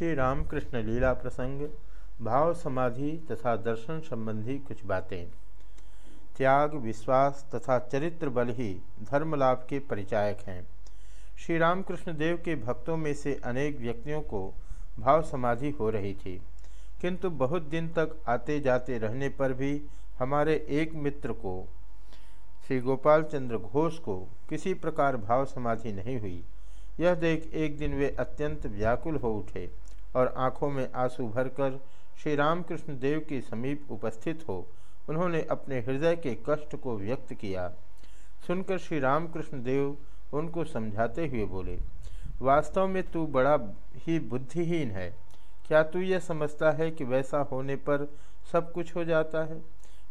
श्री रामकृष्ण लीला प्रसंग, भाव समाधि तथा दर्शन संबंधी कुछ बातें। त्याग, विश्वास तथा चरित्र बल ही धर्म लाभ के परिचायक हैं। श्री रामकृष्ण देव के भक्तों में से अनेक व्यक्तियों को भाव समाधि हो रही थी। किंतु बहुत दिन तक आते जाते रहने पर भी हमारे एक मित्र को, श्री गोपाल चंद्र घोष को किसी प्रकार भाव समाधि नहीं हुई। यह देख एक दिन वे अत्यंत व्याकुल हो उठे। और आँखों में आँसू भरकर श्री रामकृष्ण देव के समीप उपस्थित हो, उन्होंने अपने हृदय के कष्ट को व्यक्त किया। सुनकर श्री रामकृष्ण देव उनको समझाते हुए बोले, वास्तव में तू बड़ा ही बुद्धिहीन है। क्या तू यह समझता है कि वैसा होने पर सब कुछ हो जाता है?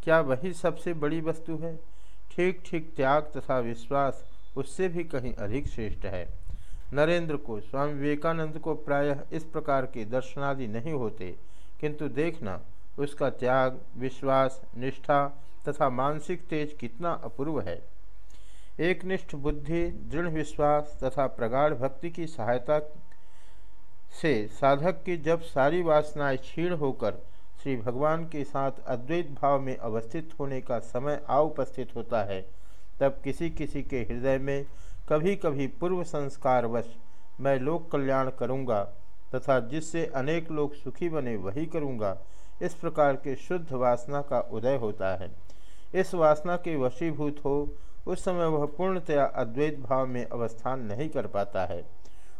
क्या वही सबसे बड़ी वस्तु है? ठीक ठीक त्याग तथा विश्वास उससे भी कहीं अधिक श्रेष्ठ है। नरेंद्र को, स्वामी विवेकानंद को प्रायः इस प्रकार के दर्शनादि नहीं होते, किंतु देखना, उसका त्याग, विश्वास, निष्ठा तथा मानसिक तेज कितना अपूर्व है। एक निष्ठ बुद्धि, दृढ़ विश्वास तथा प्रगाढ़ भक्ति की सहायता से साधक की जब सारी वासनाएँ क्षीण होकर श्री भगवान के साथ अद्वैत भाव में अवस्थित होने का समय आ उपस्थित होता है, तब किसी किसी के हृदय में कभी कभी पूर्व संस्कारवश मैं लोक कल्याण करूँगा तथा जिससे अनेक लोग सुखी बने वही करूँगा। इस प्रकार के शुद्ध वासना का उदय होता है। इस वासना के वशीभूत हो, उस समय वह पूर्णतया अद्वैत भाव में अवस्थान नहीं कर पाता है।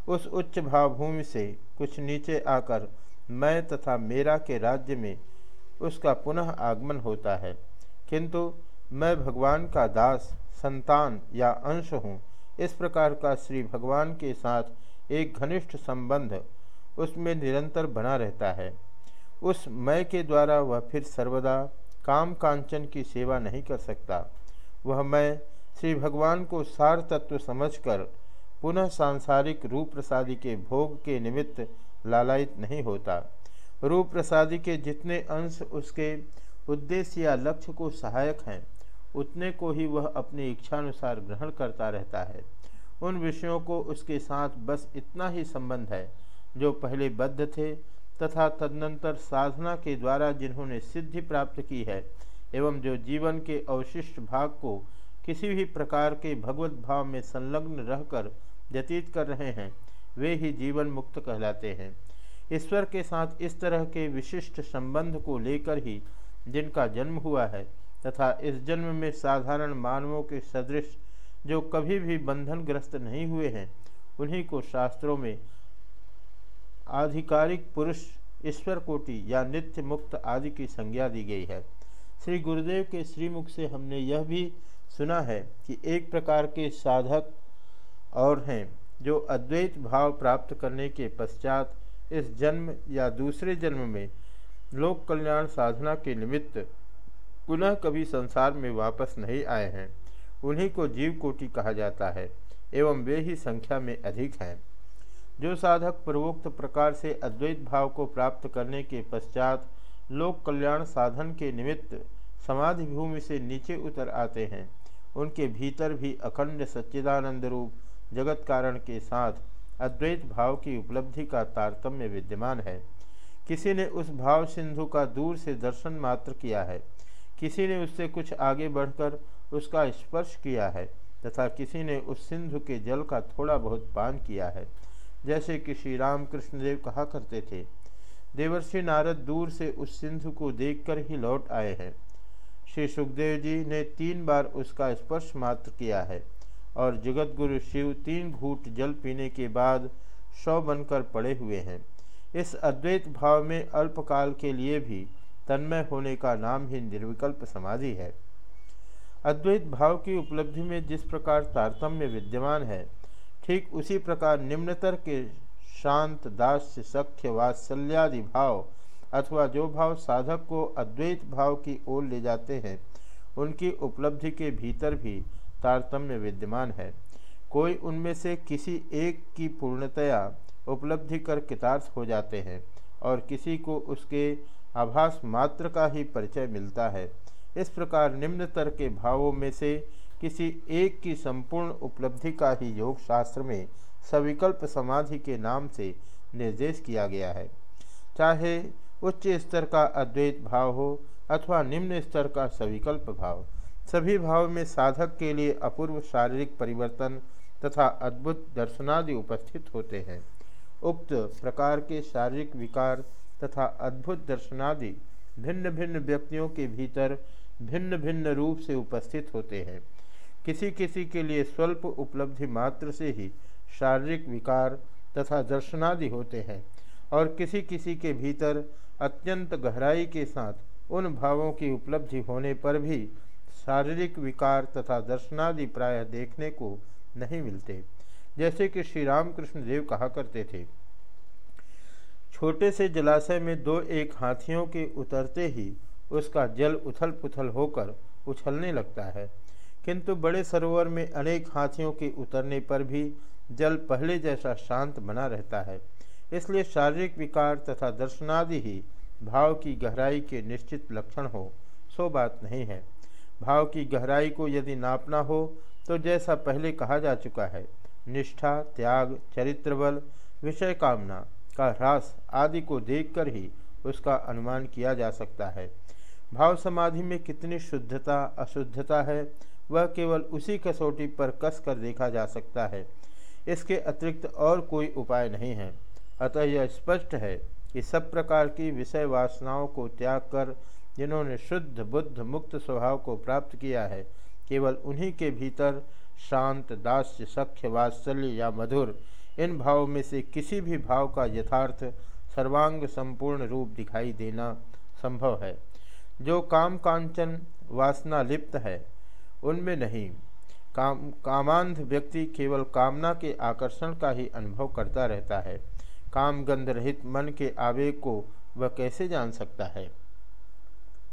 उस उच्च भाव भूमि से कुछ नीचे आकर मैं तथा मेरा के राज्य में उसका पुनः आगमन होता है। किंतु मैं भगवान का दास, संतान या अंश हूँ। इस प्रकार का श्री भगवान के साथ एक घनिष्ठ संबंध उसमें निरंतर बना रहता है। उस मैं के द्वारा वह फिर सर्वदा काम कांचन की सेवा नहीं कर सकता। वह मैं श्री भगवान को सार तत्व समझकर पुनः सांसारिक रूप प्रसादी के भोग के निमित्त लालायित नहीं होता। रूप प्रसादी के जितने अंश उसके उद्देश्य या लक्ष्य को सहायक हैं उतने को ही वह अपनी इच्छानुसार ग्रहण करता रहता है। उन विषयों को उसके साथ बस इतना ही संबंध है, जो पहले बद्ध थे तथा तदनंतर साधना के द्वारा जिन्होंने सिद्धि प्राप्त की है, एवं जो जीवन के अवशिष्ट भाग को किसी भी प्रकार के भगवत भाव में संलग्न रहकर व्यतीत कर रहे हैं, वे ही जीवन मुक्त कहलाते हैं। ईश्वर के साथ इस तरह के विशिष्ट संबंध को लेकर ही जिनका जन्म हुआ है तथा इस जन्म में साधारण मानवों के सदृश जो कभी भी बंधनग्रस्त नहीं हुए हैं, उन्हीं को शास्त्रों में आधिकारिक पुरुष ईश्वर कोटि या नित्य मुक्त आदि की संज्ञा दी गई है। श्री गुरुदेव के श्रीमुख से हमने यह भी सुना है कि एक प्रकार के साधक और हैं, जो अद्वैत भाव प्राप्त करने के पश्चात इस जन्म या दूसरे जन्म में लोक कल्याण साधना के निमित्त पुनः कभी संसार में वापस नहीं आए हैं। उन्हीं को जीव कोटि कहा जाता है, एवं वे ही संख्या में अधिक हैं। जो साधक पूर्वोक्त प्रकार से अद्वैत भाव को प्राप्त करने के पश्चात लोक कल्याण साधन के निमित्त समाधि भूमि से नीचे उतर आते हैं, उनके भीतर भी अखंड सच्चिदानंद रूप जगत कारण के साथ अद्वैत भाव की उपलब्धि का तारतम्य विद्यमान है। किसी ने उस भाव सिंधु का दूर से दर्शन मात्र किया है किसी ने उससे कुछ आगे बढ़कर उसका स्पर्श किया है तथा किसी ने उस सिंधु के जल का थोड़ा बहुत पान किया है, जैसे कि श्री राम कृष्णदेव कहा करते थे। देवर्षि नारद दूर से उस सिंधु को देखकर ही लौट आए हैं। श्री सुखदेव जी ने तीन बार उसका स्पर्श मात्र किया है और जगत गुरु शिव तीन घूट जल पीने के बाद शव बनकर पड़े हुए हैं। इस अद्वैत भाव में अल्पकाल के लिए भी तन्मय होने का नाम ही निर्विकल्प समाधि है। अद्वैत भाव की उपलब्धि में जिस प्रकार तारतम्य विद्यमान है, ठीक उसी प्रकार निम्नतर के शांत, दास्य, सख्य, वात्सल्यादि भाव अथवा जो भाव साधक को अद्वैत भाव की ओर ले जाते हैं, उनकी उपलब्धि के भीतर भी तारतम्य विद्यमान है। कोई उनमें से किसी एक की पूर्णतया उपलब्धि कर कितार्थ हो जाते हैं और किसी को उसके आभास मात्र का ही परिचय मिलता है। इस प्रकार निम्नतर के भावों में से किसी एक की संपूर्ण उपलब्धि का ही योग शास्त्र में सविकल्प समाधि के नाम से निर्देश किया गया है। चाहे उच्च स्तर का अद्वैत भाव हो अथवा निम्न स्तर का सविकल्प भाव, सभी भाव में साधक के लिए अपूर्व शारीरिक परिवर्तन तथा अद्भुत दर्शनादि उपस्थित होते हैं। उक्त प्रकार के शारीरिक विकार तथा अद्भुत दर्शनादि भिन्न भिन्न व्यक्तियों के भीतर भिन्न भिन्न रूप से उपस्थित होते हैं। किसी किसी के लिए स्वल्प उपलब्धि मात्र से ही शारीरिक विकार तथा दर्शनादि होते हैं और किसी किसी के भीतर अत्यंत गहराई के साथ उन भावों की उपलब्धि होने पर भी शारीरिक विकार तथा दर्शनादि प्राय देखने को नहीं मिलते। जैसे कि श्री रामकृष्ण देव कहा करते थे छोटे से जलाशय में दो एक हाथियों के उतरते ही उसका जल उथल पुथल होकर उछलने लगता है। किंतु बड़े सरोवर में अनेक हाथियों के उतरने पर भी जल पहले जैसा शांत बना रहता है। इसलिए शारीरिक विकार तथा दर्शनादि ही भाव की गहराई के निश्चित लक्षण हो, सो बात नहीं है। भाव की गहराई को यदि नापना हो तो जैसा पहले कहा जा चुका है, निष्ठा, त्याग चरित्र बल विषय कामना का ह्रास आदि को देखकर ही उसका अनुमान किया जा सकता है। भाव समाधि में कितनी शुद्धता, अशुद्धता है, वह केवल उसी कसौटी पर कस कर देखा जा सकता है। इसके अतिरिक्त और कोई उपाय नहीं है। अतः यह स्पष्ट है कि सब प्रकार की विषय वासनाओं को त्याग कर, जिन्होंने शुद्ध, बुद्ध, मुक्त स्वभाव को प्राप्त किया है, केवल उन्हीं के भीतर शांत, दास्य, सख्य, वात्सल्य या मधुर इन भावों में से किसी भी भाव का यथार्थ सर्वांग संपूर्ण रूप दिखाई देना संभव है। जो काम कांचन वासना लिप्त है, उनमें नहीं। काम, कामांध व्यक्ति केवल कामना के आकर्षण का ही अनुभव करता रहता है। काम गंध रहित मन के आवेग को वह कैसे जान सकता है?